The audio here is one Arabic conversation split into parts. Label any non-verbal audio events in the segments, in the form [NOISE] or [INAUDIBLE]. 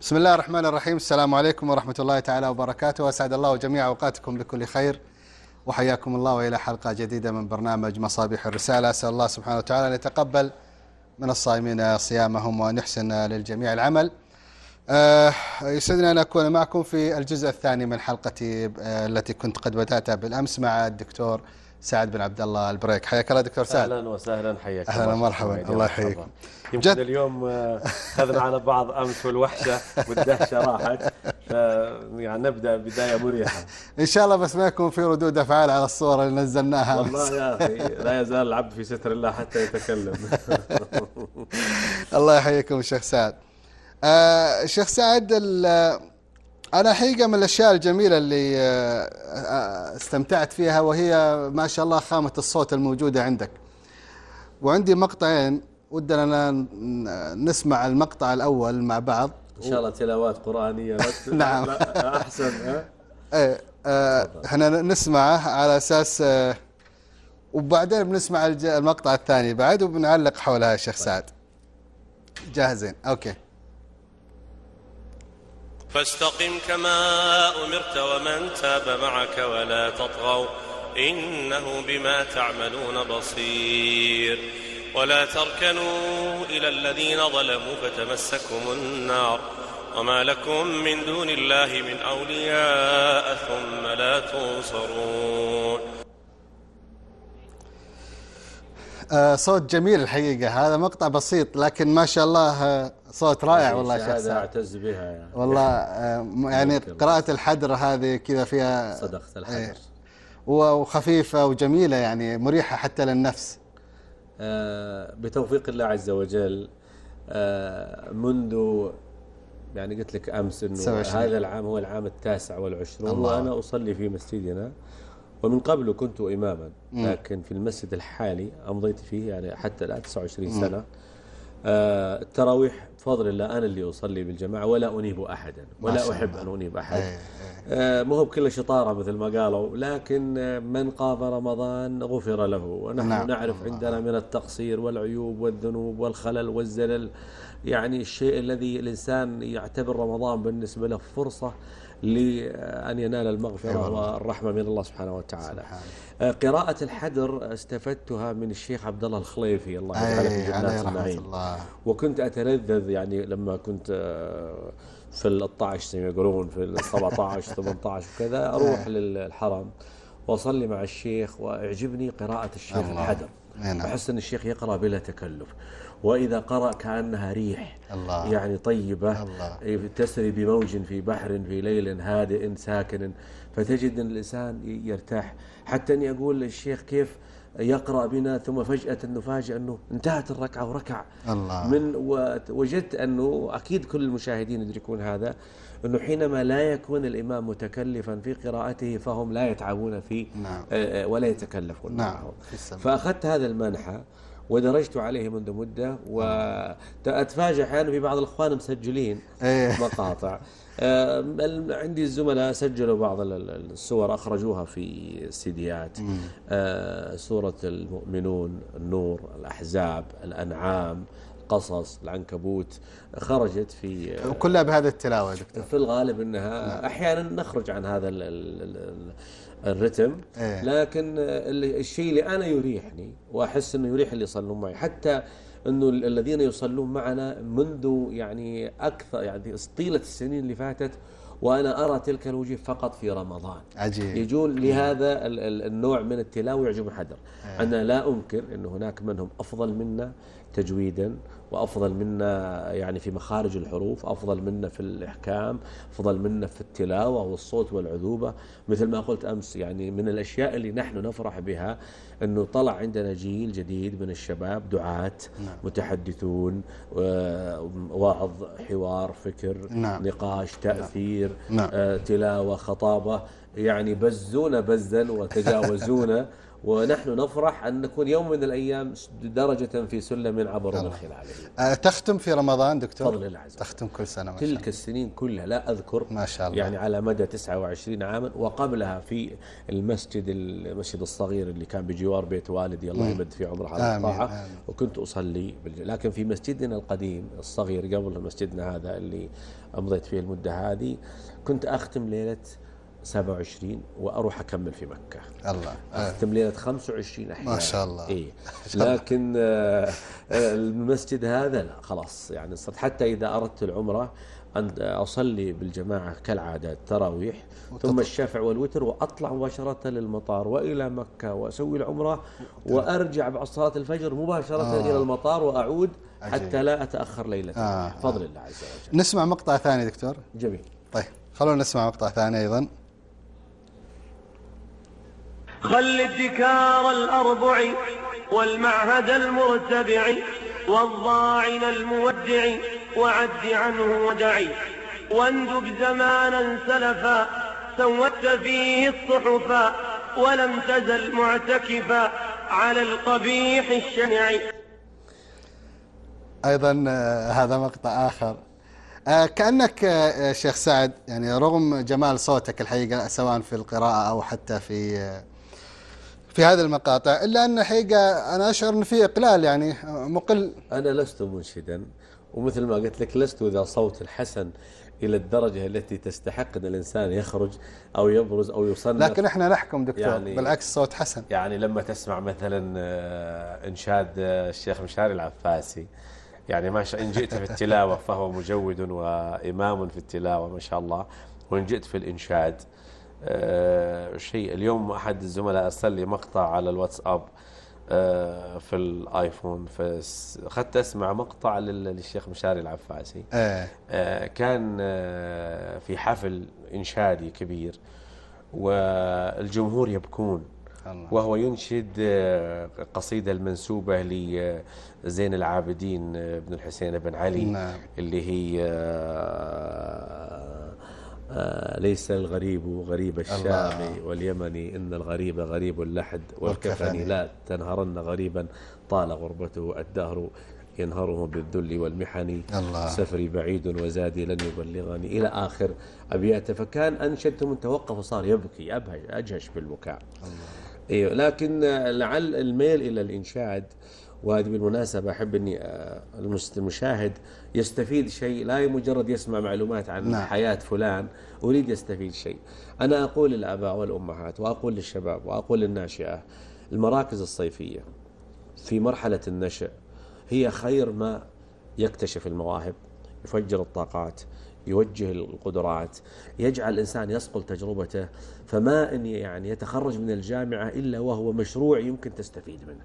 بسم الله الرحمن الرحيم. السلام عليكم ورحمة الله تعالى وبركاته. وأسعد الله جميع أوقاتكم بكل خير. وحياكم الله وإلى حلقة جديدة من برنامج مصابيح الرسالة. أسأل الله سبحانه وتعالى أن يتقبل من الصائمين صيامهم وأن يحسن للجميع العمل. آه، يسعدنا أن أكون معكم في الجزء الثاني من حلقتي آه، التي كنت قد بدأتها بالأمس مع الدكتور سعد بن عبد الله البريك. حياك الله دكتور سعد. أهلا وسهلا حياك أهلا ومرحبا. الله يحييكم يمكن جد. اليوم آه، أخذنا على بعض أمس والوحشة والدهشة راحت. يعني نبدأ بداية مريحة. [LAUGHS] إن شاء الله بس ما يكون في ردود أفعال على الصور اللي نزلناها والله يا أخي لا يزال العبد في ستر الله حتى يتكلم. [LAUGHS] الله يحييكم الشيخ سعد. آه شيخ سعد أنا حقيقة من الأشياء الجميلة اللي آه، آه، استمتعت فيها وهي ما شاء الله خامة الصوت الموجودة عندك. وعندي مقطعين ودنا نسمع المقطع الأول مع بعض. إن شاء الله تلاوات قرآنية [LAUGHS] نعم. أحسن إيه إحنا نسمعه على أساس آه، وبعدين بنسمع المقطع الثاني بعد وبنعلق حولها يا شيخ طيب. سعد. جاهزين؟ أوكي. فاستقم كما أمرت ومن تاب معك ولا تطغوا إنه بما تعملون بصير. ولا تركنوا إلى الذين ظلموا فتمسكم النار. وما لكم من دون الله من أولياء ثم لا تنصرون. آه، صوت جميل الحقيقة. هذا مقطع بسيط لكن ما شاء الله آه، صوت رائع والله شيخ هذا أعتز بها يعني. والله [LAUGHS] آه، يعني قراءة الحدر هذه كذا فيها صدقت الحدر. إيه وخفيفة وجميلة يعني مريحة حتى للنفس. بتوفيق الله عز وجل منذ يعني قلت لك أمس أنه هذا العام هو العام التاسع والعشرون وأنا أصلي في مسجدنا. ومن قبل كنت إماما لكن في المسجد الحالي أمضيت فيه يعني حتى الآن 29 سنة. آه التراويح بفضل الله أنا اللي أصلي بالجماعة ولا أنيب أحدا ولا أحب أن أنيب أحد إيه، إيه. آه مو بكل شطارة مثل ما قالوا لكن من قام رمضان غفر له ونحن نعم. نعرف عندنا من التقصير والعيوب والذنوب والخلل والزلل يعني الشيء الذي الإنسان يعتبر رمضان بالنسبة له فرصة لأن ينال المغفرة. والرحمة من الله سبحانه وتعالى. سبحانه. آه، قراءة الحدر استفدتها من الشيخ عبد الله الخليفي. الله يجعله في جنات النعيم. وكنت أتلذذ يعني لما كنت آه، في ال 12 زي ما يقولون في ال 17 18 [LAUGHS] وكذا أروح للحرم وأصلي مع الشيخ ويعجبني قراءة الشيخ الحدر. نعم. أحس أن الشيخ يقرأ بلا تكلف. وإذا قرأ كأنها ريح. الله. يعني طيبة. الله. تسري بموج في بحر في ليل هادئ ساكن. فتجد أن الإنسان يرتاح. حتى أني أقول للشيخ كيف يقرأ بنا ثم فجأة نفاجئ أنه انتهت الركعة وركع. الله. من وجدت أنه أكيد كل المشاهدين يدركون هذا أنه حينما لا يكون الإمام متكلفا في قراءته فهم لا يتعبون فيه نعم. آه، آه، ولا يتكلفون. نعم. فأخذت هذا المنحى ودرجت عليه منذ مدة وأتفاجأ أحيانا في بعض الأخوان مسجلين إيه. مقاطع. آه، عندي الزملاء سجلوا بعض الصور أخرجوها في سيديات آه، سورة المؤمنون النور الأحزاب الأنعام. قصص العنكبوت خرجت في وكلها بهذا التلاوة دكتور في الغالب أنها نعم. أحيانا نخرج عن هذا الرتم إيه. لكن الشيء اللي أنا يريحني وأحس أنه يريح اللي يصلون معي حتى أنه الذين يصلون معنا منذ يعني أكثر يعني طيلة السنين اللي فاتت وأنا أرى تلك الوجوه فقط في رمضان عجيب يجون لهذا النوع من التلاوة يعجب حدر إيه. أنا لا أنكر أن هناك منهم أفضل منا تجويدا وأفضل منا يعني في مخارج الحروف أفضل منا في الإحكام أفضل منا في التلاوة والصوت والعذوبة مثل ما قلت أمس يعني من الأشياء اللي نحن نفرح بها أنه طلع عندنا جيل جديد من الشباب دعاة نعم. متحدثون واعظ حوار فكر نعم. نقاش تأثير نعم. آه، تلاوة خطابة يعني بزونا بزا وتجاوزونا [LAUGHS] ونحن نفرح أن نكون يوم من الأيام درجة في سلم عبر من خلاله تختم في رمضان دكتور؟ فضل الله عز وجل. تختم كل سنة ما تلك السنين كلها لا أذكر. ما شاء الله. يعني على مدى 29 عاما وقبلها في المسجد المسجد الصغير اللي كان بجوار بيت والدي الله يمد في عمره على الطاعة. وكنت أصلي لكن في مسجدنا القديم الصغير قبل مسجدنا هذا اللي أمضيت فيه المدة هذه كنت أختم ليلة 27 وأروح أكمل في مكة. الله. أختم ليلة 25 أحيانا. ما شاء الله. إيه. [LAUGHS] لكن آه، آه، المسجد هذا لا خلاص يعني صرت حتى إذا أردت العمرة أن أصلي بالجماعة كالعادة التراويح ثم الشفع والوتر وأطلع مباشرة للمطار وإلى مكة وأسوي العمرة وأرجع بعد صلاة الفجر مباشرة آه. إلى المطار وأعود حتى لا أتأخر ليلة آه. فضل الله عز وجل. نسمع مقطع ثاني دكتور. جميل. طيب خلونا نسمع مقطع ثاني أيضا. خل الدكار الأربع والمعهد المرتبع والضاعن المودع وعد عنه ودعي. واندب زمانا سلفا سودت فيه الصحفا ولم تزل معتكفا على القبيح الشنع. أيضا آه، هذا مقطع آخر. آه، كأنك آه، شيخ سعد يعني رغم جمال صوتك الحقيقة سواء في القراءة أو حتى في في هذه المقاطع إلا أن حقيقة أنا أشعر أن في إقلال يعني مقل. أنا لست منشدا ومثل ما قلت لك لست ذا صوت الحسن إلى الدرجة التي تستحق أن الإنسان يخرج أو يبرز أو يصنف. لكن إحنا نحكم دكتور يعني بالعكس صوت حسن. يعني لما تسمع مثلا آه، إنشاد آه، الشيخ مشاري العفاسي يعني ما شاء إن جئت في التلاوة فهو مجود وإمام في التلاوة ما شاء الله وإن جئت في الإنشاد شيء اليوم أحد الزملاء أرسل لي مقطع على الواتساب آه، في الآيفون فاخذت أسمع مقطع للشيخ مشاري العفاسي. آه كان آه في حفل إنشادي كبير والجمهور يبكون. وهو ينشد قصيدة المنسوبة لزين العابدين بن الحسين بن علي نعم. اللي هي آه، ليس الغريب غريب الشام واليمن إن الغريب غريب اللحد والكفن. لا تنهرن غريبا طال غربته الدهر ينهره بالذل والمحن. الله. سفري بعيد وزادي لن يبلغني. إلى آخر أبياته فكان أنشدت من توقف وصار يبكي أبهج أجهش بالبكاء. الله. إيه لكن لعل الميل إلى الإنشاد وهذه بالمناسبة أحب أني آه، المشاهد يستفيد شيء لا مجرد يسمع معلومات عن نعم. حياة فلان أريد يستفيد شيء أنا أقول للآباء والأمهات وأقول للشباب وأقول للناشئة المراكز الصيفية في مرحلة النشأ هي خير ما يكتشف المواهب يفجر الطاقات يوجه القدرات يجعل الإنسان يصقل تجربته فما أن يعني يتخرج من الجامعة إلا وهو مشروع يمكن تستفيد منه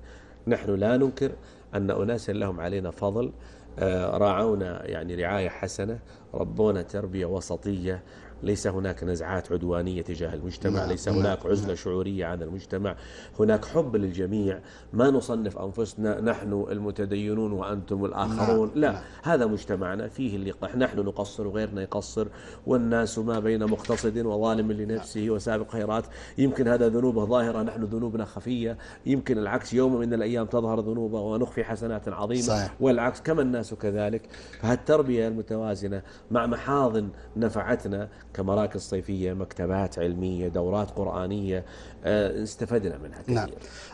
نحن لا ننكر أن أناسا لهم علينا فضل آه، راعونا يعني رعاية حسنة ربونا تربية وسطية ليس هناك نزعات عدوانية تجاه المجتمع نعم. ليس هناك عزلة شعورية عن المجتمع. هناك حب للجميع. ما نصنف أنفسنا نحن المتدينون وأنتم الآخرون. نعم. لا نعم. هذا مجتمعنا. فيه اللي نحن نقصر وغيرنا يقصر. والناس ما بين مقتصد وظالم لنفسه وسابق خيرات. يمكن هذا ذنوبه ظاهرة نحن ذنوبنا خفية. يمكن العكس يوم من الأيام تظهر ذنوبه ونخفي حسنات عظيمة. صحيح. والعكس كما الناس كذلك. فهالتربية المتوازنة مع محاضن نفعتنا كمراكز صيفية مكتبات علمية دورات قرآنية آه، استفدنا منها كثير. نعم.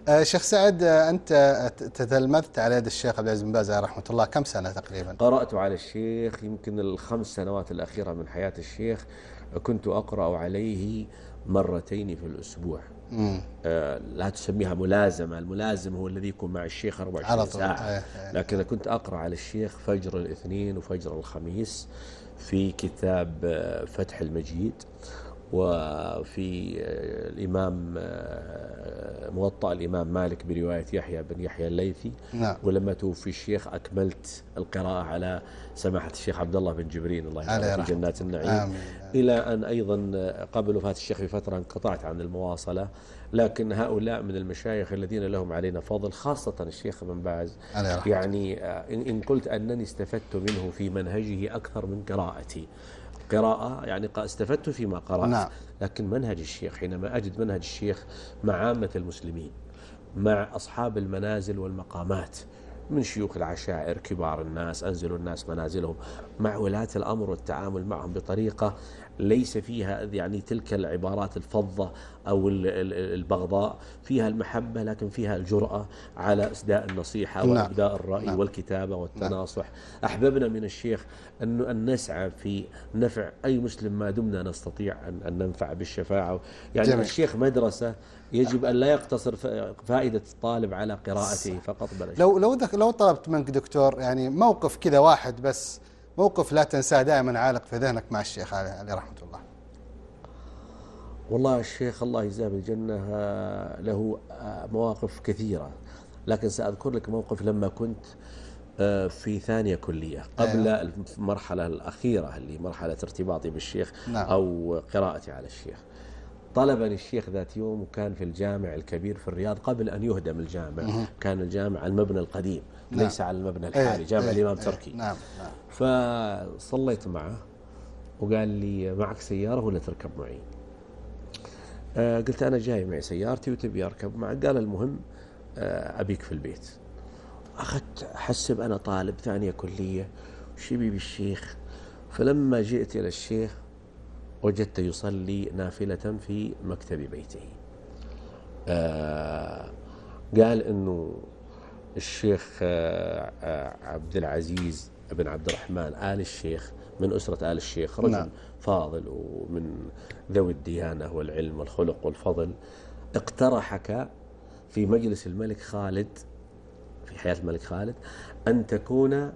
آه، شيخ سعد آه، أنت تتلمذت على يد الشيخ عبد العزيز بن باز رحمة الله. كم سنة تقريبا؟ قرأت على الشيخ يمكن الخمس سنوات الأخيرة من حياة الشيخ كنت أقرأ عليه مرتين في الأسبوع. آه لا تسميها ملازمة الملازم هو الذي يكون مع الشيخ 24 ساعة. لكن كنت أقرأ على الشيخ فجر الاثنين وفجر الخميس في كتاب آه، فتح المجيد وفي آه، الإمام آه، موطأ الإمام مالك برواية يحيى بن يحيى الليثي. نعم. ولما توفي الشيخ أكملت القراءة على سماحة الشيخ عبد الله بن جبرين الله يرحمه في جنات النعيم. آمين. إلى أن أيضا قبل وفاة الشيخ بفترة انقطعت عن المواصلة. لكن هؤلاء من المشايخ الذين لهم علينا فضل خاصة الشيخ بن باز يعني إن قلت أنني استفدت منه في منهجه أكثر من قراءتي. قراءة يعني استفدت فيما قرأت نعم. لكن منهج الشيخ حينما أجد منهج الشيخ مع عامة المسلمين مع أصحاب المنازل والمقامات من شيوخ العشائر كبار الناس أنزلوا الناس منازلهم مع ولاة الأمر والتعامل معهم بطريقة ليس فيها يعني تلك العبارات الفظة أو البغضاء فيها المحبة لكن فيها الجرأة على إسداء النصيحة نعم. وإبداء الرأي نعم. والكتابة والتناصح نعم. أحببنا من الشيخ أن, أن نسعى في نفع أي مسلم ما دمنا نستطيع أن, أن ننفع بالشفاعة يعني جميل. الشيخ مدرسة يجب أن لا يقتصر فائدة الطالب على قراءته فقط بل لو لو لو طلبت منك دكتور يعني موقف كذا واحد بس موقف لا تنساه دائما عالق في ذهنك مع الشيخ عليه رحمة الله والله الشيخ الله يجزاه بالجنة له مواقف كثيرة لكن سأذكر لك موقف لما كنت آه، في ثانية كلية قبل أيوة. المرحلة الأخيرة اللي مرحلة ارتباطي بالشيخ نعم. أو قراءتي على الشيخ طلبني الشيخ ذات يوم وكان في الجامع الكبير في الرياض قبل أن يهدم الجامع. كان الجامع المبنى القديم نعم. ليس على المبنى الحالي إيه جامع إيه الإمام إيه. تركي. نعم. نعم. فصليت معه وقال لي معك سيارة ولا تركب معي؟ آه قلت أنا جاي معي سيارتي وتبي أركب معك. قال المهم آه أبيك في البيت. أخذت أحسب أنا طالب ثانية كلية. وشبي بالشيخ؟ فلما جئت إلى الشيخ وجدت يصلي نافلة في مكتب بيته. آه قال إنه الشيخ آه, آه، عبد العزيز بن عبد الرحمن آل الشيخ من أسرة آل الشيخ رجل نعم. فاضل ومن ذوي الديانة والعلم والخلق والفضل اقترحك في مجلس الملك خالد في حياة الملك خالد أن تكون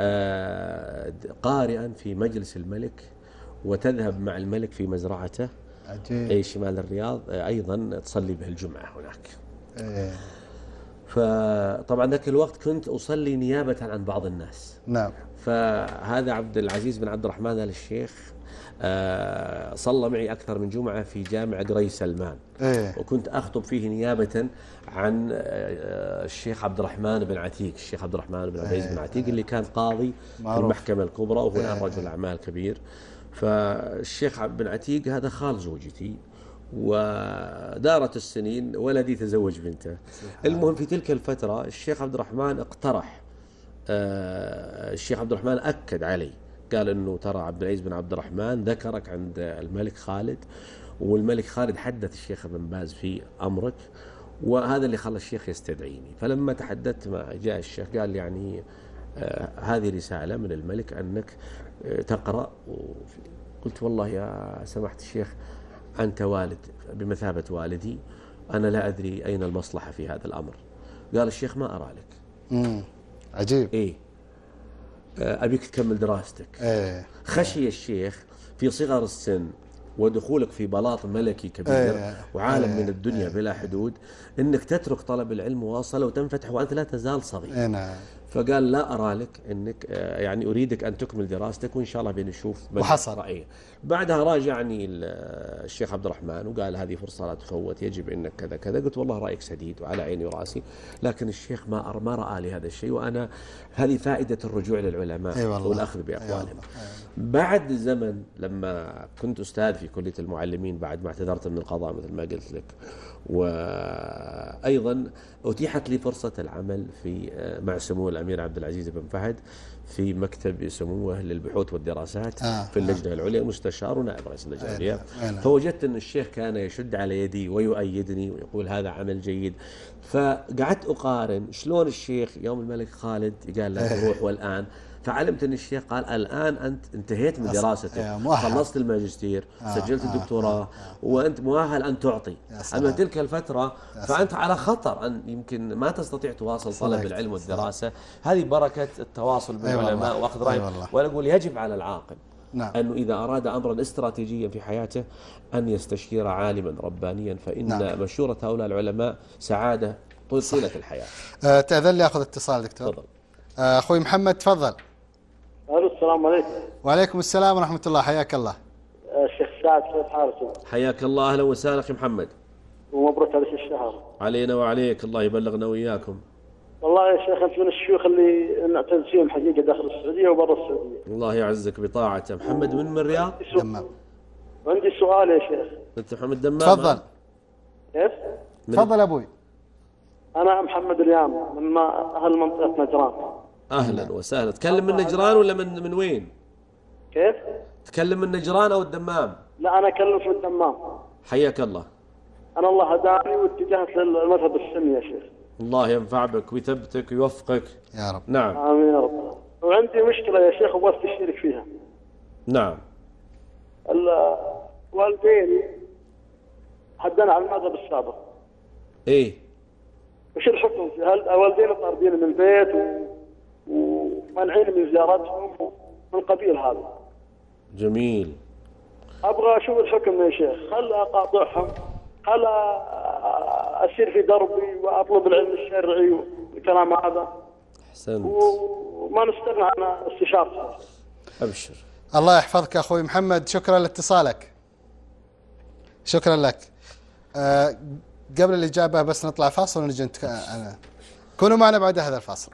آه قارئا في مجلس الملك وتذهب مع الملك في مزرعته عجيب. أي شمال الرياض أيضا تصلي به الجمعة هناك إيه. فطبعا ذاك الوقت كنت أصلي نيابة عن بعض الناس نعم فهذا عبد العزيز بن عبد الرحمن آل الشيخ آه صلى معي أكثر من جمعة في جامع قري سلمان إيه؟ وكنت أخطب فيه نيابة عن آه الشيخ عبد الرحمن بن عتيق الشيخ عبد الرحمن بن عبد العزيز إيه؟ بن عتيق اللي كان قاضي معروف. في المحكمة الكبرى وهو الآن إيه؟ رجل أعمال كبير فالشيخ بن عتيق هذا خال زوجتي ودارت السنين ولدي تزوج بنته. المهم في تلك الفترة الشيخ عبد الرحمن اقترح آه، الشيخ عبد الرحمن أكد علي قال أنه ترى عبد العزيز بن عبد الرحمن ذكرك عند الملك خالد والملك خالد حدث الشيخ ابن باز في أمرك وهذا اللي خلى الشيخ يستدعيني. فلما تحدثت مع جاء الشيخ قال يعني آه هذه رسالة من الملك أنك تقرأ قلت والله يا سماحة الشيخ أنت والد بمثابة والدي أنا لا أدري أين المصلحة في هذا الأمر. قال الشيخ ما أرى لك. مم. عجيب. إيه. أبيك تكمل دراستك. إيه. خشي الشيخ في صغر السن ودخولك في بلاط ملكي كبير أيه. وعالم أيه. من الدنيا أيه. بلا حدود إنك تترك طلب العلم واصله وتنفتح وأنت لا تزال صغير. أيه نعم. فقال لا أرى لك أنك آه، يعني أريدك أن تكمل دراستك وإن شاء الله بنشوف وحصل رأيه بعدها راجعني الشيخ عبد الرحمن وقال هذه فرصة لا تفوت يجب أنك كذا كذا. قلت والله رأيك سديد وعلى عيني ورأسي لكن الشيخ ما ما رأى لي هذا الشيء وأنا هذه فائدة الرجوع للعلماء أي والأخذ بأقوالهم. أي بعد زمن لما كنت أستاذ في كلية المعلمين بعد ما اعتذرت من القضاء مثل ما قلت لك وأيضا أتيحت لي فرصة العمل في آه، مع سمو الأمير عبد العزيز بن فهد في مكتب سموه للبحوث والدراسات آه في اللجنة آه العليا مستشار ونائب رئيس اللجنة العليا. فوجدت أن الشيخ كان يشد على يدي ويؤيدني ويقول هذا عمل جيد. فقعدت أقارن شلون الشيخ يوم الملك خالد قال له [LAUGHS] روح والآن. فعلمت أن الشيخ قال الآن أنت انتهيت من دراستك خلصت الماجستير آه سجلت آه الدكتوراه آه وأنت مؤهل أن تعطي. أما تلك الفترة فأنت على خطر أن يمكن ما تستطيع تواصل طلب العلم والدراسة. هذه بركة التواصل بالعلماء وأخذ راي وأنا أقول يجب على العاقل نعم. أنه إذا أراد أمرا استراتيجيا في حياته أن يستشير عالما ربانيا فإن نعم. مشورة هؤلاء العلماء سعادة طيلة الحياة. أه تأذن لي أخذ اتصال دكتور. تفضل. آه، أخوي محمد تفضل. السلام عليكم. وعليكم السلام ورحمة الله حياك الله. الشيخ سعد كيف حالك حياك الله أهلا وسهلا أخي محمد. ومبروك على الشهر علينا وعليك الله يبلغنا وإياكم. والله يا شيخ أنت من الشيوخ اللي نعتز فيهم حقيقة داخل السعودية وبرا السعودية. الله يعزك بطاعته. محمد من من الرياض؟ تمام عندي سؤال يا شيخ. أنت محمد دمام؟ تفضل. كيف؟ تفضل أبوي. أنا محمد اليام من أهل منطقة نجران. أهلا وسهلا. تكلم من نجران ولا من من وين؟ كيف؟ تكلم من نجران أو الدمام؟ لا أنا أكلم في الدمام. حياك الله. أنا الله هداني واتجهت للمذهب السني يا شيخ. الله ينفع بك ويثبتك ويوفقك. يا رب. نعم. آمين يا رب. وعندي مشكلة يا شيخ وبس تشترك فيها. نعم. ال- والديني حدنا على المذهب السابق. إيه. وش الحكم في هل والديني طاردين من البيت و... ومنعين من زيارتهم من قبيل هذا. جميل. أبغى أشوف الحكم يا شيخ. هل أقاطعهم؟ هل أسير في دربي وأطلب العلم الشرعي والكلام هذا؟ أحسنت. وما نستغنى عن استشارته. أبشر. الله يحفظك أخوي محمد. شكرا لاتصالك. شكرا لك. آه، قبل الإجابة بس نطلع فاصل ونجي. كونوا معنا بعد هذا الفاصل.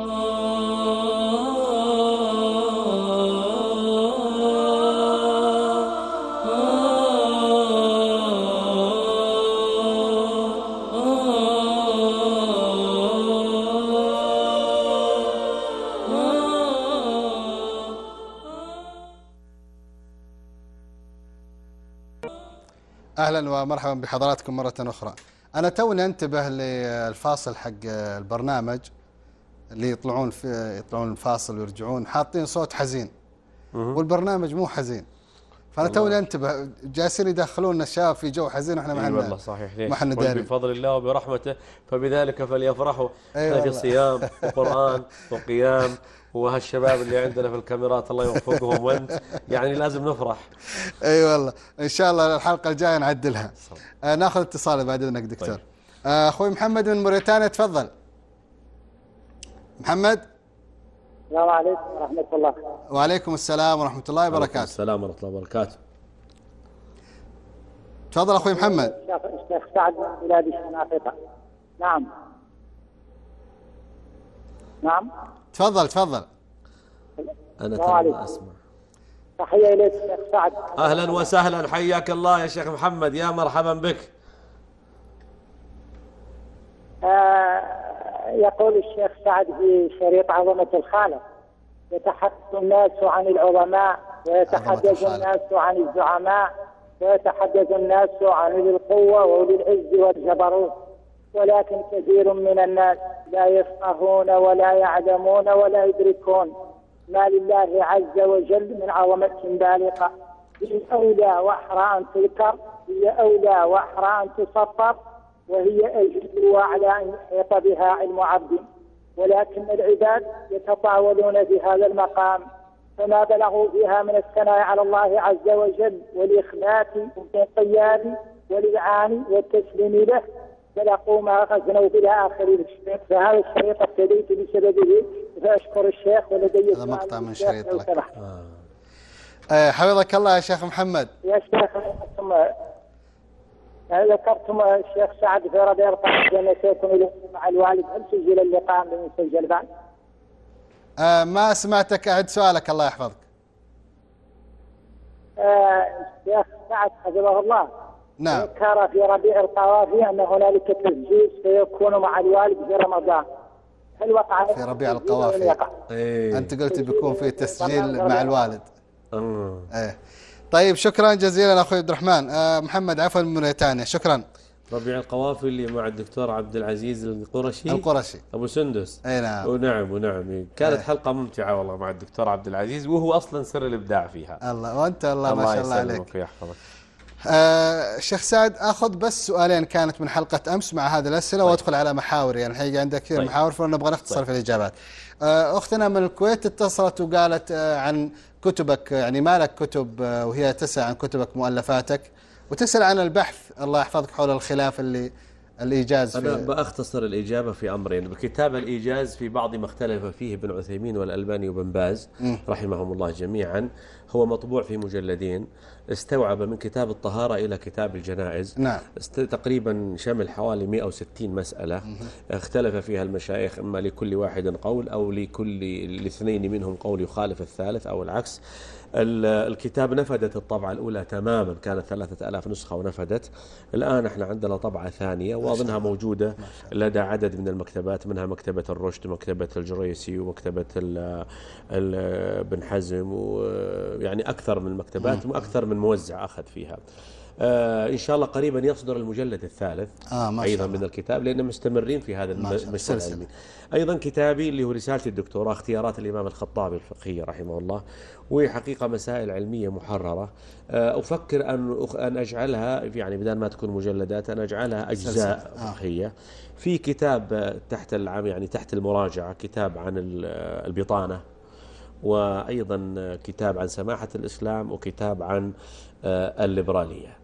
أهلا ومرحبا بحضراتكم مرة أخرى. أنا توني أنتبه للفاصل حق البرنامج اللي يطلعون في يطلعون الفاصل ويرجعون حاطين صوت حزين. والبرنامج مو حزين. فأنا توني أنتبه جالسين يدخلون الشباب في جو حزين وإحنا ما إحنا والله صحيح ليش؟ ما إحنا قل دارين. بفضل الله وبرحمته فبذلك فليفرحوا أي إحنا في. صيام وقرآن وقيام وهالشباب اللي عندنا في الكاميرات الله يوفقهم وأنت يعني لازم نفرح إي والله إن شاء الله الحلقة الجاية نعدلها. آه ناخذ اتصال بعد إذنك دكتور. طيب. آه أخوي محمد من موريتانيا تفضل. محمد؟ السلام عليكم ورحمة الله. وعليكم السلام ورحمة الله وبركاته. السلام ورحمة الله وبركاته. تفضل أخوي محمد. الشيخ سعد من بلاد الشناقطة نعم. نعم. تفضل تفضل. السلام ترى. ما أسمع. تحية إليك الشيخ سعد. أهلا وسهلا حياك الله يا شيخ محمد يا مرحبا بك. آه يقول الشيخ سعد في شريط عظمة الخالق. يتحدث الناس عن العظماء ويتحدث. الناس عن الزعماء ويتحدث الناس عن أولي القوة وأولي العز والجبروت. ولكن كثير من الناس لا يفقهون ولا يعلمون ولا يدركون ما لله عز وجل من عظمة بالغة هي أولى وأحرى أن تذكر هي أولى وأحرى أن تسطر وهي أجل وأعلى أن يحيط بها علم عبد. ولكن العباد يتطاولون في هذا المقام فما بلغوا فيها من الثناء على الله عز وجل والإخلاص والانقياد والإذعان والتسليم له بلغوا ما غزنوا إلى آخر الشريط فهذا الشريط ابتديت بسببه فأشكر الشيخ ولدي هذا مقطع من شريط لك. سمحت. آه حفظك الله يا شيخ محمد. يا شيخ ذكرتم الشيخ سعد في ربيع أن سيكون له مع الوالد هل سجل اللقاء لم يسجل بعد؟ آه ما سمعتك أعد سؤالك الله يحفظك. آه، الشيخ سعد حفظه الله نعم. ذكر في ربيع القوافي أن هنالك تسجيل سيكون مع الوالد في رمضان هل وقع في ربيع القوافي. إيه أنت قلت بيكون في تسجيل. مع الوالد. آه. إيه. طيب شكرا جزيلا أخوي عبد الرحمن. آه محمد عفوا من موريتانيا شكرا. ربيع القوافي اللي مع الدكتور عبد العزيز القرشي القرشي. أبو سندس أي نعم. ونعم ونعم كانت حلقة ممتعة والله مع الدكتور عبد العزيز وهو أصلا سر الإبداع فيها الله وأنت الله ما شاء الله عليك. يسلمك ويحفظك آه شيخ سعد أخذ بس سؤالين كانت من حلقة أمس مع هذه الأسئلة وأدخل على محاور يعني الحقيقة عندك كثير طيب. محاور فنبغى نختصر طيب. في الإجابات. آه أختنا من الكويت اتصلت وقالت آه عن كتبك يعني ما لك كتب آه وهي تسأل عن كتبك مؤلفاتك وتسأل عن البحث. الله يحفظك حول الخلاف اللي الإيجاز أنا في بأختصر الإجابة في أمرين. بكتاب الإيجاز في بعض ما اختلف فيه ابن عثيمين والألباني وبن باز رحمهم الله جميعا. هو مطبوع في مجلدين. استوعب من كتاب الطهارة إلى كتاب الجنائز. نعم. تقريبا شمل حوالي 160 مسألة. اختلف فيها المشايخ إما لكل واحد قول أو لكل الاثنين منهم قول يخالف الثالث أو العكس. الكتاب نفدت الطبعة الأولى تماما كانت ثلاثة ألاف نسخة ونفدت. الآن إحنا عندنا طبعة ثانية وأظنها موجودة لدى عدد من المكتبات منها مكتبة الرشد ومكتبة الجريسي ومكتبة بن حزم ويعني أكثر من المكتبات وأكثر من موزع أخذ فيها. إن شاء الله قريبا يصدر المجلد الثالث آه ما أيضا من الكتاب لأنه مستمرين في هذا المشروع العلمي. أيضا كتابي اللي هو رسالة الدكتوراه اختيارات الإمام الخطابي الفقهية رحمه الله وحقيقة مسائل علمية محررة. آه أفكر أن أن أجعلها يعني بدل ما تكون مجلدات أن أجعلها أجزاء آه. فقهية. في كتاب تحت العام يعني تحت المراجعة كتاب عن البطانة وأيضا كتاب عن سماحة الإسلام وكتاب عن آه، الليبرالية.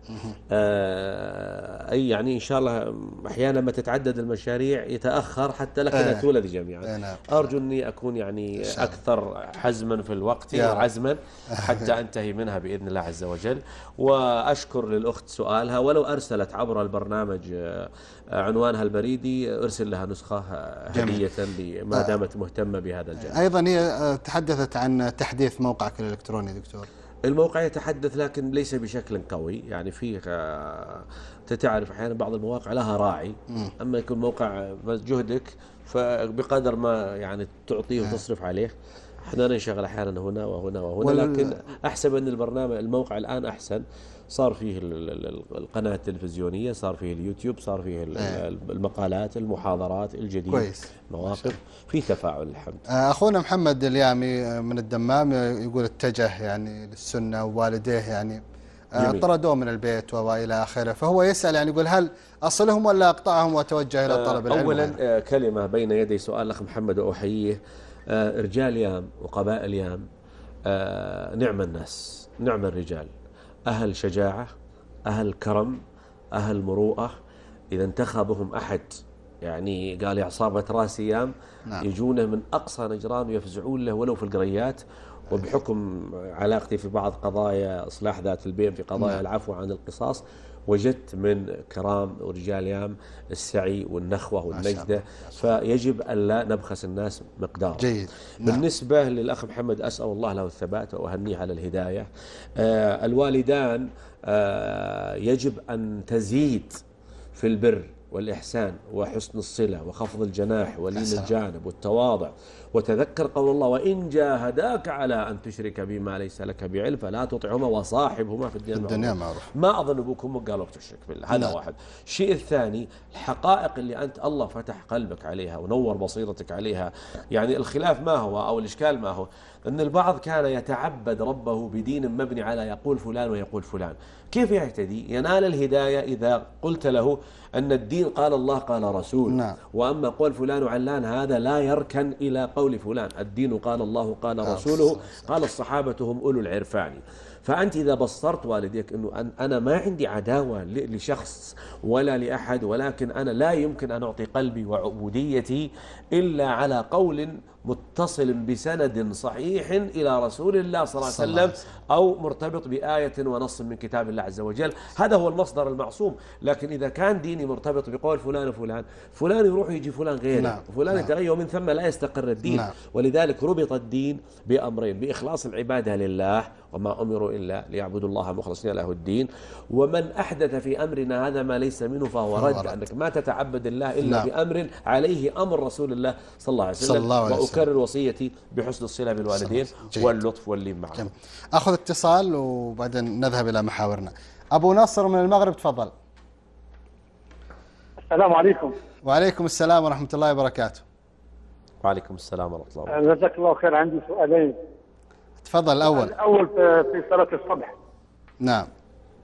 آه، أي يعني إن شاء الله أحيانا ما تتعدد المشاريع يتأخر حتى لكنها آه. تولد جميعا. نعم. أرجو أني أكون يعني أكثر حزما في الوقت وعزما [LAUGHS] حتى أنتهي منها بإذن الله عز وجل. وأشكر للأخت سؤالها ولو أرسلت عبر البرنامج عنوانها البريدي أرسل لها نسخة هدية ما دامت مهتمة بهذا الجانب. أيضا هي تحدثت عن تحديث موقعك الإلكتروني دكتور. الموقع يتحدث لكن ليس بشكل قوي. يعني فيه تتعرف أحيانا بعض المواقع لها راعي. أما يكون موقع جهدك فبقدر ما يعني تعطيه وتصرف عليه. إحنا ننشغل أحيانا هنا وهنا وهنا لكن أحسب أن البرنامج الموقع الآن أحسن. صار فيه القناة التلفزيونية صار فيه اليوتيوب صار فيه إيه. المقالات المحاضرات الجديدة كويس. مواقف في تفاعل الحمد. آه، أخونا محمد اليامي من الدمام يقول اتجه يعني للسنة ووالديه يعني آه، طردوه من البيت وإلى آخره. فهو يسأل يعني يقول هل أصلهم ولا أقطعهم وتوجه إلى آه، طلب العلم؟ أولا كلمة بين يدي سؤال الأخ محمد وأحييه رجال يام وقبائل يام نعم الناس نعم الرجال. أهل شجاعة أهل كرم أهل مروءة إذا انتخبهم أحد يعني قال عصابة رأس أيام نعم. يجونه من أقصى نجران ويفزعون له ولو في القريات وبحكم علاقتي في بعض قضايا إصلاح ذات البين في قضايا نعم. العفو عن القصاص وجدت من كرام ورجال يام السعي والنخوة والنجدة. فيجب أن لا نبخس الناس مقدار جيد. نعم. بالنسبة للأخ محمد أسأل الله له الثبات وأهنيه على الهداية. آه الوالدان آه يجب أن تزيد في البر. والإحسان وحسن الصلة وخفض الجناح ولين الجانب والتواضع. وتذكر قول الله وإن جاهداك على أن تشرك بما ليس لك بعلم فلا تطعهما وصاحبهما في الدنيا, الدنيا معروف. ما أظن أبوك وأمك قالوا تشرك بالله. هذا نعم. واحد. الشيء الثاني الحقائق اللي أنت الله فتح قلبك عليها ونور بصيرتك عليها. يعني الخلاف ما هو أو الإشكال ما هو؟ أن البعض كان يتعبد ربه بدين مبني على يقول فلان ويقول فلان. كيف يهتدي ينال الهداية إذا قلت له أن الدين قال الله قال رسول. نعم. وأما قول فلان وعلان هذا لا يركن إلى قول فلان. الدين قال الله قال نعم. رسوله. قال الصحابة هم أولو العرفان. فأنت إذا بصرت والديك أنه أنا ما عندي عداوة لشخص ولا لأحد ولكن أنا لا يمكن أن أعطي قلبي وعبوديتي إلا على قول متصل بسند صحيح إلى رسول الله صلى الله عليه وسلم أو مرتبط بآية ونص من كتاب الله عز وجل هذا هو المصدر المعصوم لكن إذا كان ديني مرتبط بقول فلان وفلان فلان يروح يجي فلان غيره نعم. فلان نعم. يتغير ومن ثم لا يستقر الدين نعم. ولذلك ربط الدين بأمرين بإخلاص العبادة لله وما أمروا إلا ليعبدوا الله مخلصين له الدين ومن أحدث في أمرنا هذا ما ليس منه فهو رد أنك ما تتعبد الله إلا نعم. بأمر عليه أمر رسول الله صلى الله عليه وسلم, صلى الله عليه وسلم. وأكرر وصيتي بحسن الصلة بالوالدين واللطف واللين معهم أخذ اتصال وبعدين نذهب إلى محاورنا. أبو نصر من المغرب تفضل. السلام عليكم. وعليكم السلام ورحمة الله وبركاته. وعليكم السلام ورحمة الله وبركاته. جزاك الله خير. عندي سؤالين. تفضل الأول الأول في صلاة الصبح. نعم.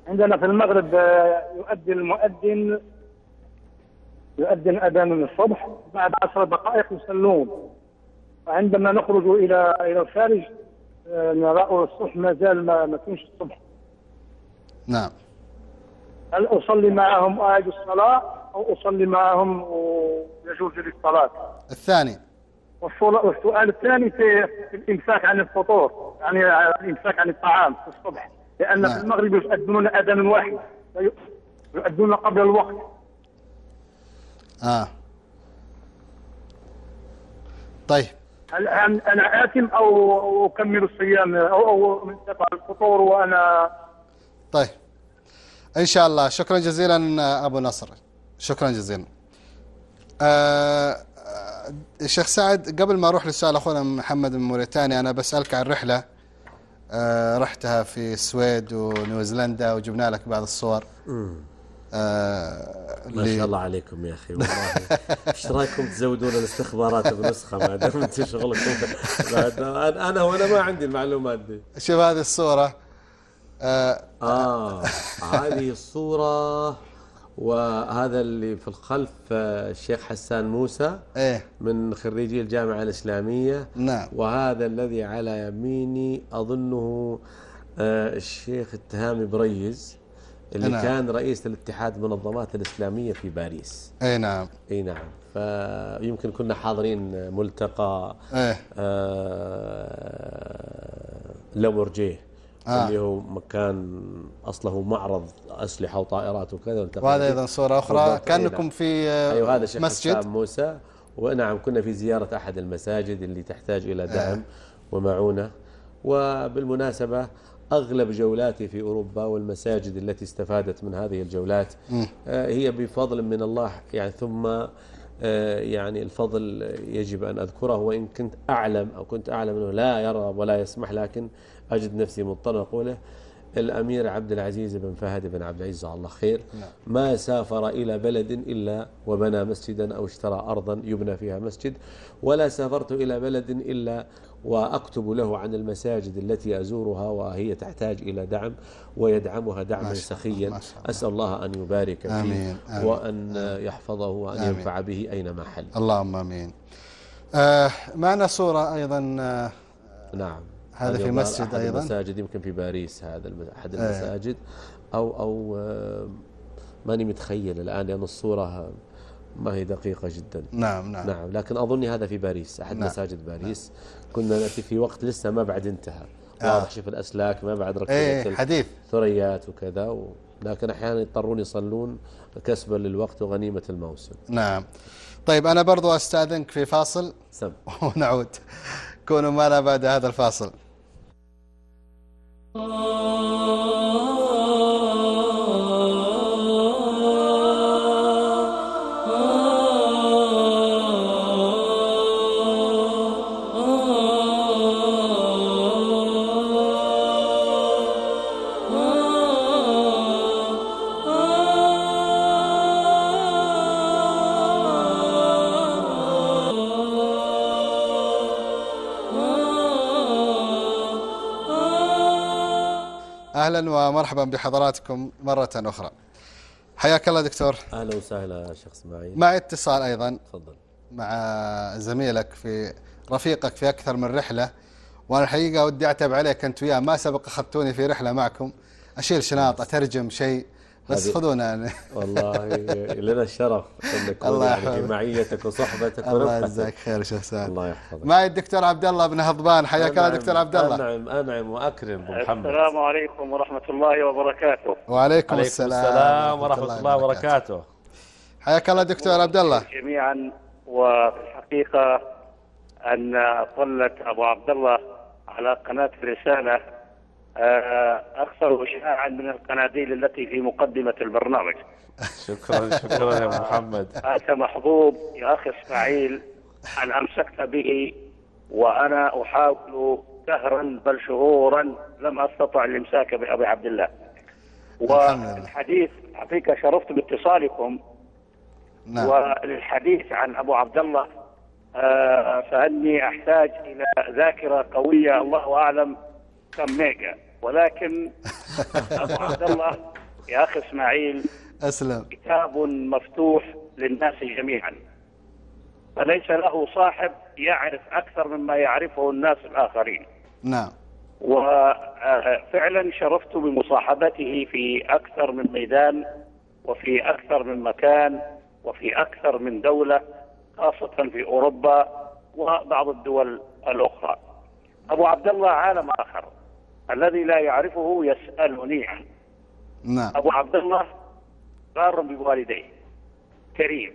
عندنا في المغرب آه، يؤذن المؤذن يؤذن أذان الصبح بعد عشر دقائق يصلون. وعندما نخرج إلى إلى الخارج آه، نرى الصبح ما زال ما, ما كانش الصبح. نعم. هل أصلي معهم آية الصلاة أو أصلي معهم ويجوز لي الصلاة الثاني. والسؤال الثاني في الإمساك عن الفطور يعني الإمساك عن الطعام في الصبح. لأن نعم. في المغرب يؤذنون أذانا واحد يؤذنون قبل الوقت. آه. طيب. هل هل أنا آثم أو أكمل الصيام أو أو من تفعل الفطور وأنا طيب. إن شاء الله. شكرا جزيلا أبو نصر. شكرا جزيلا. آه، الشيخ سعد قبل ما أروح للسؤال أخونا محمد من موريتانيا أنا بسألك عن رحلة آه رحتها في السويد ونيوزيلندا وجبنا لك بعض الصور. آه ما شاء الله عليكم يا أخي والله. إيش رأيكم تزودون الاستخبارات بنسخة ما دام أنتم شغلكم أنا وأنا ما عندي المعلومات دي. شوف هذه الصورة. آه آه هذه الصورة وهذا اللي في الخلف آه، الشيخ حسان موسى إيه. من خريجي الجامعة الإسلامية. نعم. وهذا الذي على يميني أظنه آه، الشيخ التهامي بريز. اللي نعم. كان رئيس الاتحاد المنظمات الإسلامية في باريس. أي نعم. أي نعم. فيمكن كنا حاضرين ملتقى إيه. آه لامورجيه آه. اللي هو مكان أصله معرض أسلحة وطائرات وكذا وهذا بالضبط، إي كأنكم نعم. في آه، أيوه هذا شيخ مسجد. موسى. ونعم كنا في زيارة أحد المساجد اللي تحتاج إلى دعم ومعونة. وبالمناسبة أغلب جولاتي في أوروبا والمساجد التي استفادت من هذه الجولات آه، هي بفضل من الله يعني ثم آه، يعني الفضل يجب أن أذكره وإن كنت أعلم أو كنت أعلم أنه لا يرغب ولا يسمح لكن أجد نفسي مضطر اقوله الأمير عبد العزيز بن فهد بن عبد العزيز الله خير. ما سافر إلى بلد إلا وبنى مسجدا أو اشترى ارضا يبنى فيها مسجد ولا سافرت إلى بلد إلا وأكتب له عن المساجد التي أزورها وهي تحتاج إلى دعم ويدعمها دعما سخيا. شاء الله. أسأل الله أن يبارك فيه آمين، آمين. وأن يحفظه وأن آمين. ينفع به اينما حل. اللهم آمين. آه معنا صوره أيضا آه نعم. هذا في مسجد أيضاً؟ المساجد يمكن في باريس هذا أحد إيه. المساجد أو أو آه، ماني متخيل الآن لأن الصورة ما هي دقيقة جدا. نعم نعم, نعم لكن أظني هذا في باريس أحد نعم. مساجد باريس. كنا نأتي في وقت لسه ما بعد انتهى. آه. واضح شوف الأسلاك ما بعد إيه ركبت حديث. الثريات وكذا و... لكن أحيانا يضطرون يصلون كسبا للوقت وغنيمة الموسم. نعم. طيب أنا برضو أستأذنك في فاصل. سم. [LAUGHS] ونعود. كونوا معنا بعد هذا الفاصل. Oh. أهلا ومرحبا بحضراتكم مرة أخرى. حياك الله دكتور. أهلا وسهلا إسماعيل معي. اتصال أيضا. تفضل. مع زميلك في رفيقك في أكثر من رحلة. وأنا الحقيقة ودي أعتب عليك أنت وياه. ما سبق أخذتوني في رحلة معكم. أشيل شناط أترجم شيء. بس خذونا يعني. [LAUGHS] والله لنا الشرف أن نكون الله يعني. معيتك وصحبتك الله. يجزاك خير يا شيخ سعد. الله يحفظك. معي الدكتور عبد الله بن هضبان. حياك الله دكتور عبد الله. انعم أنعم وأكرم أبو محمد. السلام عليكم ورحمة الله وبركاته. وعليكم عليكم السلام, السلام ورحمة الله وبركاته. حياك الله دكتور عبد الله. جميعا وفي الحقيقة أن طلت أبو عبد الله على قناة الرسالة آه، أكثر إشاعا من القناديل التي في مقدمة البرنامج. شكرا شكرا يا محمد. أنت محظوظ يا أخي إسماعيل. أن أمسكت به وأنا أحاول دهرا بل شهورا لم أستطع الإمساك بأبي عبد الله. والحديث حقيقة شرفت باتصالكم. نعم. وللحديث عن أبو عبد الله آه، فإني أحتاج إلى ذاكرة قوية الله أعلم. كم ميجا. ولكن أبو عبد الله يا أخي إسماعيل أسلم. كتاب مفتوح للناس جميعا. فليس له صاحب يعرف أكثر مما يعرفه الناس الآخرين. نعم. وفعلا شرفت بمصاحبته في أكثر من ميدان وفي أكثر من مكان وفي أكثر من دولة خاصة في أوروبا وبعض الدول الأخرى. أبو عبد الله عالم آخر. الذي لا يعرفه يسألني. عنه نعم. أبو عبد الله بار بوالديه. كريم.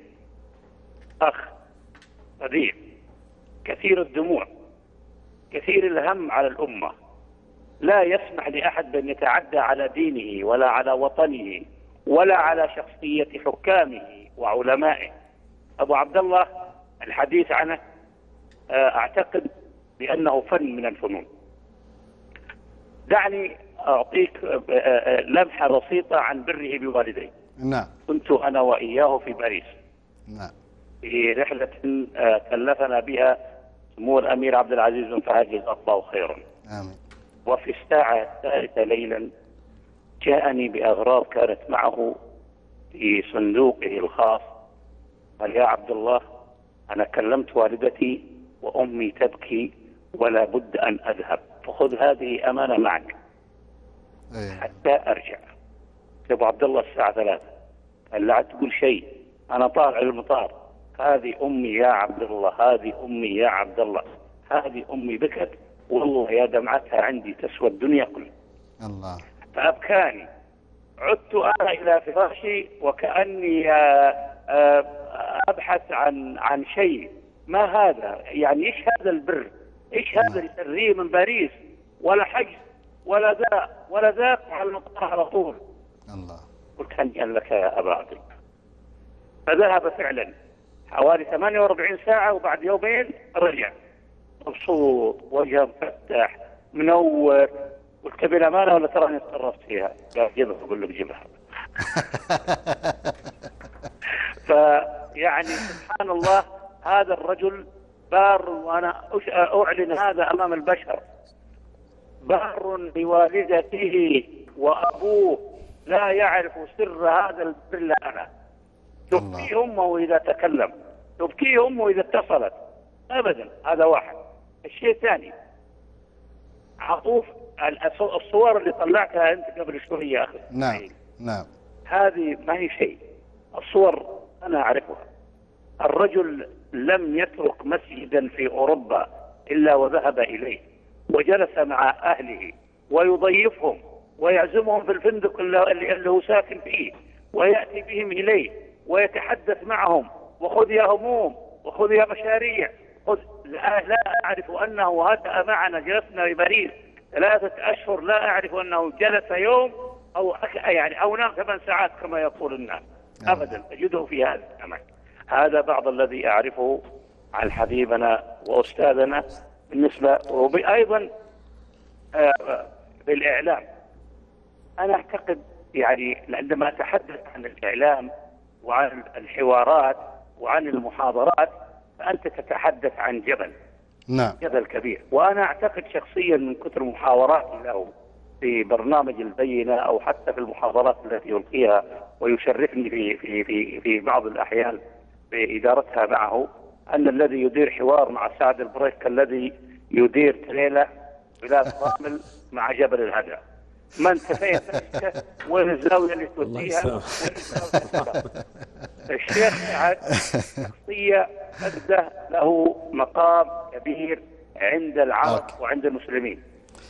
أخ. صديق كثير الدموع. كثير الهم على الأمة. لا يسمح لأحد بأن يتعدى على دينه ولا على وطنه ولا على شخصية حكامه وعلمائه. أبو عبد الله الحديث عنه آه، أعتقد بأنه فن من الفنون. دعني أعطيك آه، آه، لمحة بسيطة عن بره بوالديه نعم. كنت أنا وإياه في باريس. نعم. في رحلة آه، كلفنا بها سمو الأمير عبد العزيز بن فهد جزاه الله خيرا. آمين. وفي الساعة الثالثة ليلا جاءني بأغراض كانت معه في صندوقه الخاص. قال يا عبد الله أنا كلمت والدتي وأمي تبكي ولا بد أن أذهب. فخذ هذه أمانة معك. أيه. حتى أرجع. يا أبو عبد الله الساعة ثلاثة. قال لا تقول شيء. أنا طالع المطار. هذه أمي يا عبد الله. هذه أمي يا عبد الله. هذه أمي بكت. والله يا دمعتها عندي تسوى الدنيا كلها. الله. فأبكاني. عدت أنا إلى فراشي وكأني آه، آه، أبحث عن عن شيء. ما هذا؟ يعني إيش هذا البر؟ إيش هذا اللي من باريس؟ ولا حجز ولا ذا ولا ذاك على المطار على طول. الله. قلت هنيئا لك يا أبا عبد فذهب فعلا. حوالي 48 ساعة وبعد يومين رجع. مبسوط وجهه مفتح منور. قلت بالأمانة ولا تراني تصرفت فيها؟ قال جيبها أقول لك جيبها [LAUGHS] فيعني سبحان الله هذا الرجل بار وأنا أعلن هذا أمام البشر. بار بوالدته وأبوه لا يعرف سر هذا البر إلا أنا تبكيه أمه إذا تكلم. تبكيه أمه إذا اتصلت. أبدا. هذا واحد. الشيء الثاني. عطوف الصور اللي طلعتها أنت قبل شوية يا أخي. نعم. نعم. هذه ما هي شيء. الصور أنا أعرفها. الرجل لم يترك مسجدا في أوروبا إلا وذهب إليه وجلس مع أهله ويضيفهم ويعزمهم في الفندق اللي هو ساكن فيه ويأتي بهم إليه ويتحدث معهم وخذ يا هموم وخذ يا مشاريع خذ. لا, لا أعرف أنه هدأ معنا جلسنا في باريس ثلاثة أشهر لا أعرف أنه جلس يوم أو أك- يعني أو نام ثمان ساعات كما يقول الناس. أبدا أجده في هذا الأماكن هذا بعض الذي أعرفه عن حبيبنا وأستاذنا بالنسبة وأيضا بالإعلام. أنا أعتقد يعني عندما أتحدث عن الإعلام وعن الحوارات وعن المحاضرات فأنت تتحدث عن جبل نعم. جبل كبير. وأنا أعتقد شخصيا من كثر محاوراتي له في برنامج البينة أو حتى في المحاضرات التي يلقيها ويشرفني في في في في بعض الأحيان بإدارتها معه أن الذي يدير حوار مع سعد البريك الذي يدير تريلا بلاد [LAUGHS] رامل مع جبل الهدى ما انت فين تمسكه وين الزاوية اللي توديها يسلمك. وين الزاوية اللي توديها. الشيخ سعد شخصية أدى له مقام كبير عند العرب. وعند المسلمين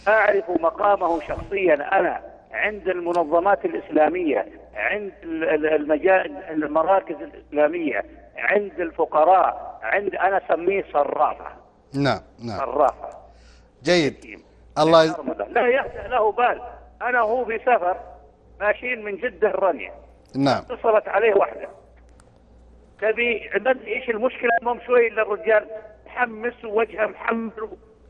أعرف مقامه شخصيا أنا عند المنظمات الإسلامية عند المجال المراكز الإسلامية عند الفقراء عند أنا أسميه صرافة. نعم نعم. صرافة. جيد. الله يز... لا يهدأ له بال. أنا هو في سفر ماشيين من جدة الرمية. نعم. اتصلت عليه واحدة. تبي إيش المشكلة؟ المهم شوي الا الرجال محمس ووجهه محمل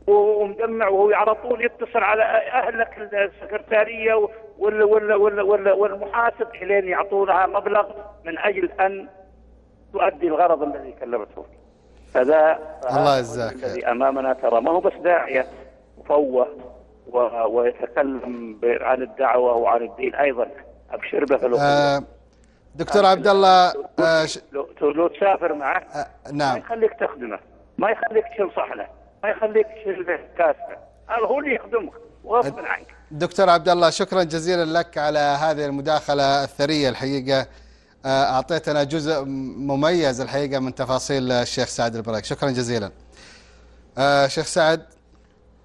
ومدمع وهو على طول يتصل على أهلك السكرتارية وال وال وال وال والمحاسب الين يعطونها مبلغ من أجل أن تؤدي الغرض الذي كلمته. فذا الله يجزاك. الذي أمامنا ترى ما هو بس داعية مفوه ويتكلم عن الدعوة وعن الدين أيضا أبشر به. آه دكتور عبد الله آه. لو, لو تسافر معه آه ما نعم يخليك تخدمه ما يخليك تنصح له ما يخليك تشيل به كاسه هذا هو اللي يخدمك وغصب عنك. دكتور عبد الله شكرا جزيلا لك على هذه المداخلة الثرية الحقيقة. آه، أعطيتنا جزء مميز الحقيقة من تفاصيل الشيخ سعد البريك. شكرا جزيلا. آه، شيخ سعد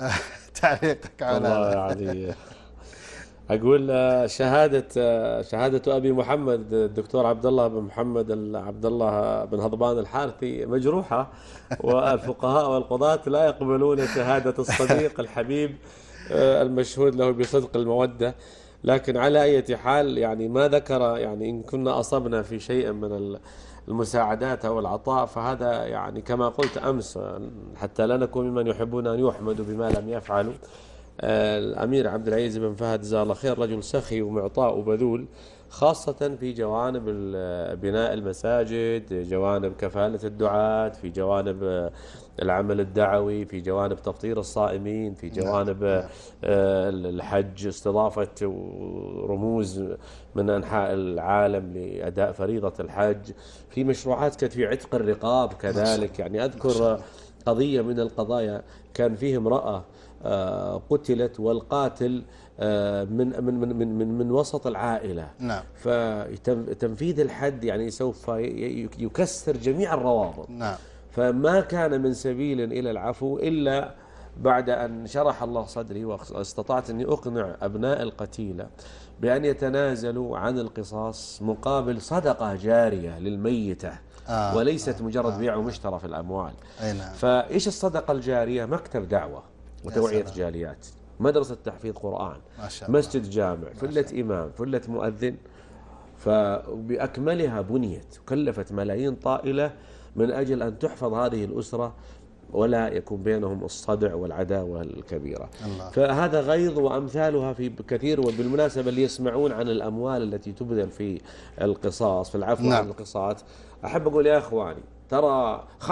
آه، [LAUGHS] تعليقك على والله [LAUGHS] يعني أقول آه، شهادة آه، شهادة أبي محمد الدكتور عبد الله بن محمد عبد الله بن هضبان الحارثي مجروحة [LAUGHS] والفقهاء والقضاة لا يقبلون شهادة الصديق الحبيب آه، المشهود له بصدق المودة. لكن على أي حال يعني ما ذكر يعني إن كنا أصبنا في شيء من المساعدات أو العطاء فهذا يعني كما قلت أمس حتى لا نكون ممن يحبون أن يحمدوا بما لم يفعلوا. الأمير عبد العزيز بن فهد جزاه الله خير رجل سخي ومعطاء وبذول خاصة في جوانب بناء المساجد جوانب كفالة الدعاة في جوانب العمل الدعوي في جوانب تفطير الصائمين في نعم، جوانب نعم. آه، الحج استضافة رموز من أنحاء العالم لأداء فريضة الحج. في مشروعات كانت في عتق الرقاب كذلك. يعني أذكر قضية من القضايا كان فيه امرأة آه، قتلت والقاتل آه، من من من من من وسط العائلة. نعم. فتنفيذ الحد يعني سوف يكسر جميع الروابط. نعم. فما كان من سبيل إلى العفو إلا بعد أن شرح الله صدري واستطعت أني أقنع أبناء القتيله بأن يتنازلوا عن القصاص مقابل صدقة جارية للميتة. آه. وليست آه مجرد آه. بيع ومشترى في الأموال. أي نعم. فإيش الصدقة الجارية؟ مكتب دعوة. وتوعية جاليات. مدرسة تحفيظ قرآن ما شاء الله. مسجد جامع فلة إمام فلة مؤذن. فبأكملها بنيت وكلفت ملايين طائلة من أجل أن تحفظ هذه الأسرة ولا يكون بينهم الصدع والعداوة الكبيرة الله. فهذا غيظ وأمثالها في كثير وبالمناسبة اللي يسمعون عن الأموال التي تبذل في القصاص في العفو نعم. عن القصاص أحب أقول يا أخواني ترى 95%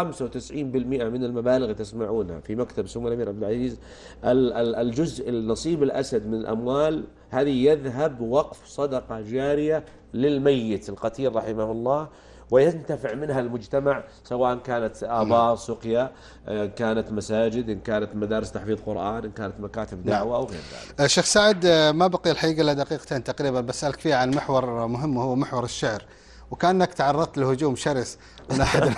من المبالغ تسمعونها في مكتب سمو الأمير عبد العزيز الجزء النصيب الأسد من الأموال هذه يذهب وقف صدقة جارية للميت القتيل رحمه الله وينتفع منها المجتمع سواء كانت آبار سقيا آه، كانت مساجد إن كانت مدارس تحفيظ قرآن إن كانت مكاتب نعم. دعوة أو غير ذلك. آه، شيخ سعد آه، ما بقي الحقيقة إلا دقيقتين تقريبا بسألك فيها عن محور مهم وهو محور الشعر. وكأنك تعرضت لهجوم شرس من أحد [LAUGHS]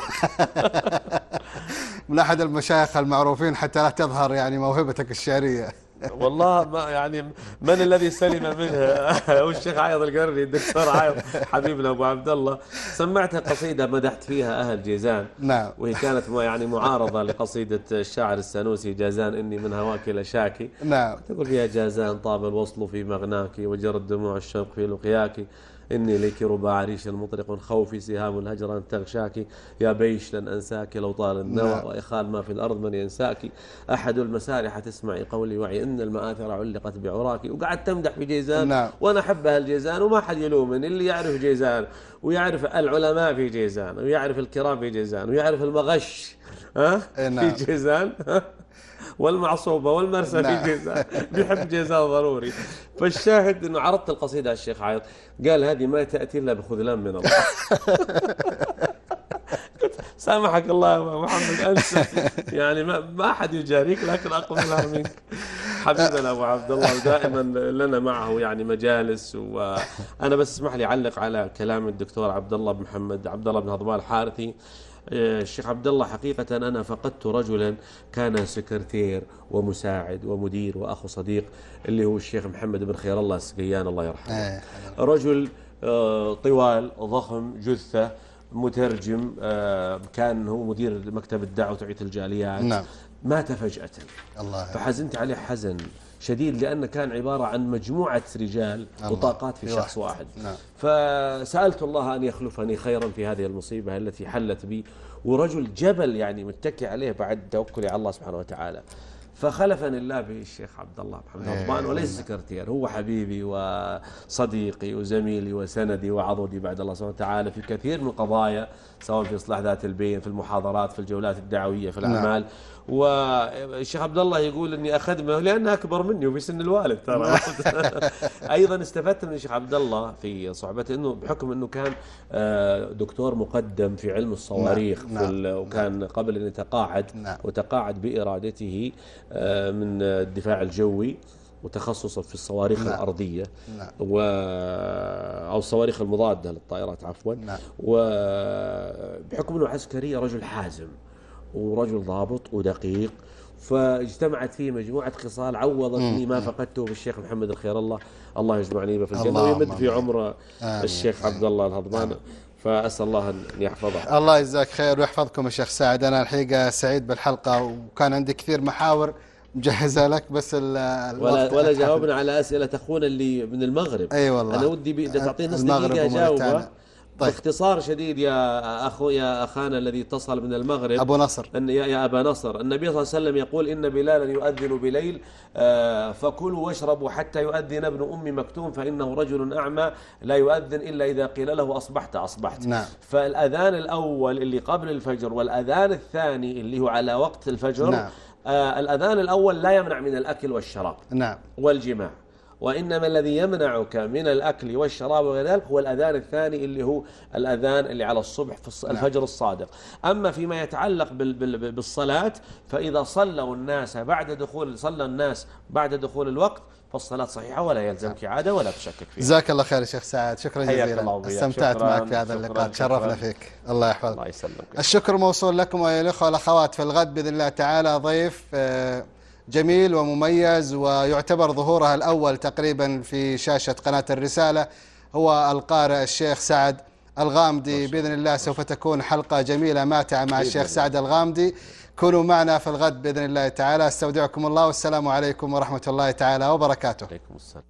من أحد المشايخ المعروفين حتى لا تظهر يعني موهبتك الشعرية. والله ما يعني من الذي سلم منها هو [LAUGHS] الشيخ عايض القرني الدكتور عايض حبيبنا أبو عبد الله. سمعتها قصيدة مدحت فيها أهل جيزان. نعم. وهي كانت يعني معارضة لقصيدة الشاعر السنوسي جازان إني من هواك لشاكي نعم. تقول فيها جازان طاب الوصل في مغناك وجرت دموع الشوق في لقياك. إني لك ربع عريش مطرق خوفي سهام الهجر أن تغشاك يا بيش لن أنساك لو طال النوى نعم. وإخال ما في الأرض من ينساك أحد المسارح تسمعي قولي وعي إن المآثر علقت بعراك وقعدت تمدح في جيزان نعم. وأنا أحب الجيزان وما حد يلومني اللي يعرف جيزان ويعرف العلماء في جيزان ويعرف الكرام في جيزان ويعرف المغش ها نعم. في جيزان والمعصوبة والمرسى نعم. في جيزان بيحب جيزان ضروري. فالشاهد إنه عرضت القصيدة على الشيخ عايض. قال هذه ما تأتي إلا بخذلان من الله. [LAUGHS] سامحك الله يا محمد أنسى. يعني ما ما أحد يجاريك لكن أقبلها منك. حبيبنا أبو عبد الله ودائما لنا معه يعني مجالس وأنا بس اسمح لي أعلق على كلام الدكتور عبد الله بن محمد عبد الله بن هضبان الحارثي. الشيخ عبد الله حقيقة أنا فقدت رجلا كان سكرتير ومساعد ومدير وأخو صديق اللي هو الشيخ محمد بن خير الله السقيان الله يرحمه. آه، رجل. آه، طوال ضخم جثة مترجم كان هو مدير مكتب الدعوة وتوعية الجاليات. نعم. مات فجأة. الله فحزنت عليه حزن. شديد لأنه كان عبارة عن مجموعة رجال وطاقات في شخص واحد. نعم. فسألت الله أن يخلفني خيرا في هذه المصيبة التي حلت بي ورجل جبل يعني متكي عليه بعد توكلي على الله سبحانه وتعالى. فخلفني الله به الشيخ عبد الله محمد عثمان وليس سكرتير هو حبيبي وصديقي وزميلي وسندي وعضدي بعد الله سبحانه وتعالى في كثير من القضايا سواء في إصلاح ذات البين في المحاضرات في الجولات الدعوية في الأعمال نعم. والشيخ عبد الله يقول إني اخدمه لأنه أكبر مني وفي سن الوالد ترى [LAUGHS] أيضا استفدت من الشيخ عبد الله في صحبته إنه بحكم إنه كان آه، دكتور مقدم في علم الصواريخ نعم. في نعم. وكان نعم. قبل أن يتقاعد نعم. وتقاعد بإرادته آه، من الدفاع الجوي وتخصصه في الصواريخ نعم. الأرضية نعم. و... أو الصواريخ المضادة للطائرات عفوا. نعم. وبحكم أنه عسكري رجل حازم ورجل ضابط ودقيق فاجتمعت فيه مجموعة خصال عوضتني ما فقدته بالشيخ محمد الخير الله. الله يجمعني به في الجنة ويمد في عمر الشيخ عبد الله الهضمان. فأسأل الله أن يحفظه. الله يجزاك خير ويحفظكم يا شيخ سعد. أنا الحقيقة سعيد بالحلقة وكان عندي كثير محاور مجهزة لك بس ولا, ولا جاوبنا على أسئلة أخونا اللي من المغرب. أي والله. أنا ودي تعطيني نص دقيقة أجاوبه طيب. باختصار شديد يا أخو يا أخانا الذي اتصل من المغرب. أبو نصر. أن يا, يا أبا نصر. النبي صلى الله عليه وسلم يقول إن بلالا يؤذن بليل آه، فكلوا واشربوا حتى يؤذن ابن أم مكتوم فإنه رجل أعمى لا يؤذن إلا إذا قيل له أصبحت أصبحت. نعم. فالأذان الأول اللي قبل الفجر والأذان الثاني اللي هو على وقت الفجر نعم. آه الأذان الأول لا يمنع من الأكل والشراب نعم والجماع وإنما الذي يمنعك من الأكل والشراب وغير ذلك هو الأذان الثاني اللي هو الأذان اللي على الصبح في نعم. الفجر الصادق أما فيما يتعلق بالصلاة فإذا صلوا الناس بعد دخول صلى الناس بعد دخول الوقت فالصلاة صحيحة ولا يلزمك عادة ولا تشكك فيها. جزاك الله خير شيخ سعد. شكرا جزيلا. استمتعت معك في هذا اللقاء. تشرفنا فيك. الله يحفظك. الله يسلمك. الشكر موصول لكم أيها الأخوة والأخوات. في الغد بإذن الله تعالى ضيف آه، جميل ومميز ويعتبر ظهورها الأول تقريبا في شاشة قناة الرسالة هو القارئ الشيخ سعد الغامدي. بإذن الله سوف تكون حلقة جميلة ماتعة مع الشيخ سعد الغامدي. كونوا معنا في الغد بإذن الله تعالى. أستودعكم الله والسلام عليكم ورحمة الله تعالى وبركاته. عليكم السلام.